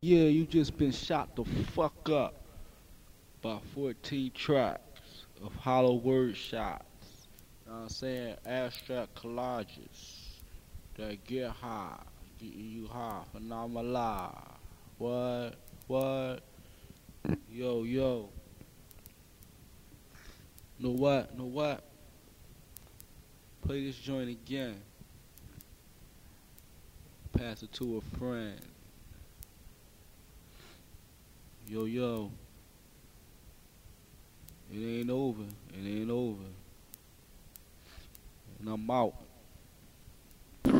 Yeah, you just been shot the fuck up by 14 tracks of Holloword shots. You know I'm saying? Abstract collages that get high, get you high, phenomenal. What? What? Yo, yo. Know what? Know what? Play this joint again. Pass it to a friend. Yo, yo. It ain't over. It ain't over. And I'm out.